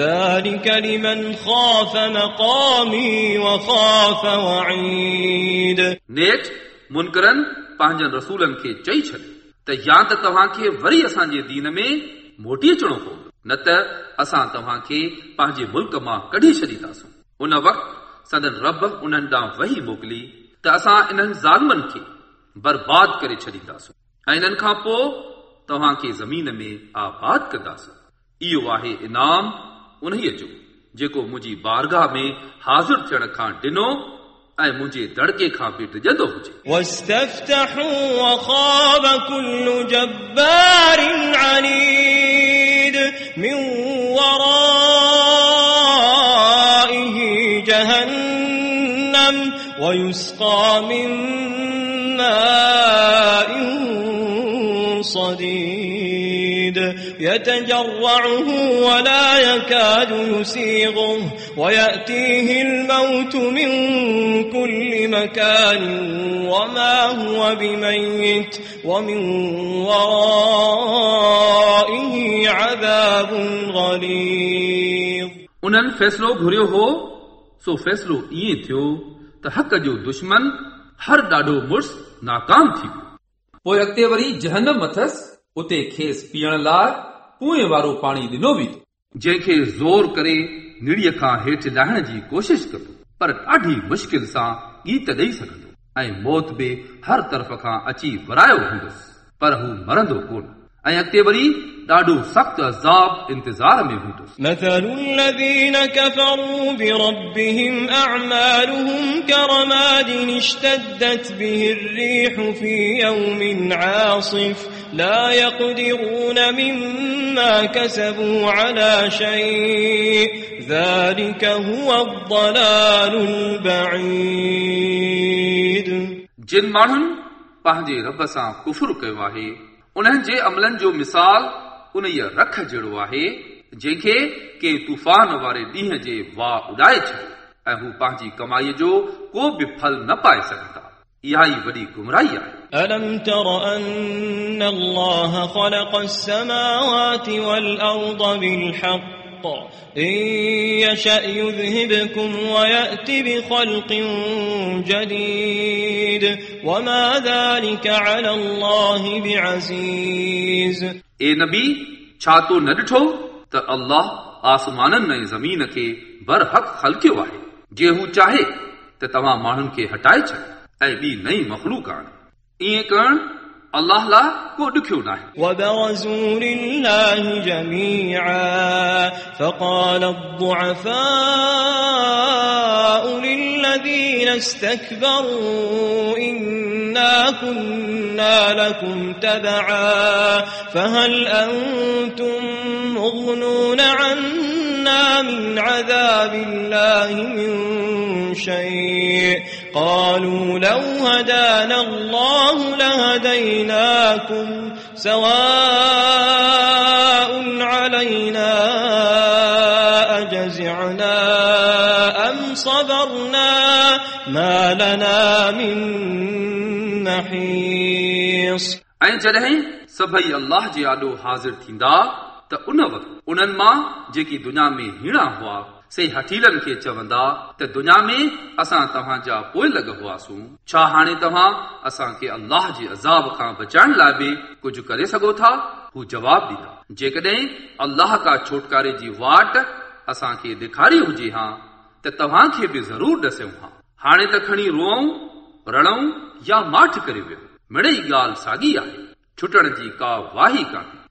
ذلك لمن خاف مقامي وخاف وعيد नेठ मुनकरनि पंहिंजनि रसूलनि खे चई छॾियो त या त तव्हांखे वरी असांजे दीन में मोटी अचणो पवंदो न त असां तव्हांखे पंहिंजे मुल्क मां कढी छॾींदासूं उन वक़्तु सदन रब उन्हनि ॾांहुं वही मोकिली त असां इन्हनि ज़ालमनि खे बर्बाद करे छॾींदासूं ऐं इन्हनि खां पोइ तव्हांखे ज़मीन में आबाद कंदासूं इहो आहे इनाम उन्हीअ जो, जेको मुंहिंजी बारगाह में हाज़िर थियण खां ॾिनो ऐं मुंहिंजे दड़के खां बि डिॼंदो हुजे। واستفتحوا وخاب كل جبار عنيد من ورائه جهنم ويسقى من ماء صديد يتجرعه ولا يكاد يسيغه ويأتيه الموت من كل مكان وما هو بميت ومن ورائه عذاب غليظ उन्हनि फ़ैसिलो घुरियो हो सो फ़ैसिलो ईअं थियो त हक़ जो दुश्मन हर ॾाढो मुड़ुस नाकाम थी वियो पोइ अॻिते वरी जहनम अथसि اتي کيس پيئڻ لاءِ ڪئين وارو پاڻي ڏنو ويندو. جنهن کي زور ڪري نڙيءَ کان هيٺ لاهڻ جي ڪوشش ڪندو پر ڏاڍي مشڪل سان گيت ڏيئي سگهندو ۽ موت به هر طرف کان اچي ورايو هوندس پر هو مرندو ڪونه ऐं अॻिते वरी ॾाढो सख़्तु अज़ाब इंतज़ार में हूंदुसि مثل الذين كفروا بربهم أعمالهم كرماد اشتدت به الريح في يوم عاصف لا يقدرون مما كسبوا على شيء ذلك هو الضلال البعيد जिन माण्हुनि पंहिंजे रब सां कुफुर कयो आहे उन्हनि जे अमलनि जो मिसाल उन रख जहिड़ो आहे जंहिंखे के तूफ़ान वारे ॾींहं जे वाह उॾाए छॾियो ऐं हू पंहिंजी कमाईअ जो को बि फल न पाए सघंदा इहा ई वॾी गुमराही आहे ألم تر أن الله خلق السماوات والأرض بالحق إن يشأ يذهبكم ويأت بخلق جديد وما ذلك على الله بعزيز ए नबी छा तो न ॾिठो त अल्लाह आसमाननि ऐं ज़मीन खे बरहक़ ख़लकियो आहे जे हू चाहे त तव्हां माण्हुनि खे हटाए छॾ ऐं ॿी नई मखलूक आणे ईअं करणु الله لا dükûnah. وَبَرَزُوا لِلَّهِ جَمِيعًا فَقَالَ الضُّعَفَاءُ لِلَّذِينَ اسْتَكْبَرُوا إِنَّا كُنَّا لَكُمْ تَبَعًا فَهَلْ أَنْتُمْ مُغْنُونَ عَنَّا مِنْ عَذَابِ اللَّهِ مِنْ شَيْءٍ قالوا لو هدانا الله لهديناكم سواء علينا أجزعنا أم صبرنا ما لنا من محيص ऐं जॾहिं सभई अल्लाह जे आॾो हाज़िर थींदा त उन वक़्तु उन्हनि मां जेकी दुनिया में हीणा हुआ سي هٺيلن کي چوندا ته دنيا ۾ اسان توهان جا پوئلڳ هئاسون. ڇا هاڻي توهان اسان کي الله جي عذاب کان بچائڻ لاءِ به ڪجهه ڪري سگهو ٿا؟ هو جواب ڏيندا. جيڪڏهن الله ڪا ڇوٽڪاري جي واٽ اسان کي ڏيکاري هجي ها ته توهان کي به ضرور ها. هاڻي ته کڻي روئون رڻئون يا ماٺ ڪري ويو مڙئي ڳالهه ساڳي آهي. ڇٽڻ جي ڪا واهي ڪانهي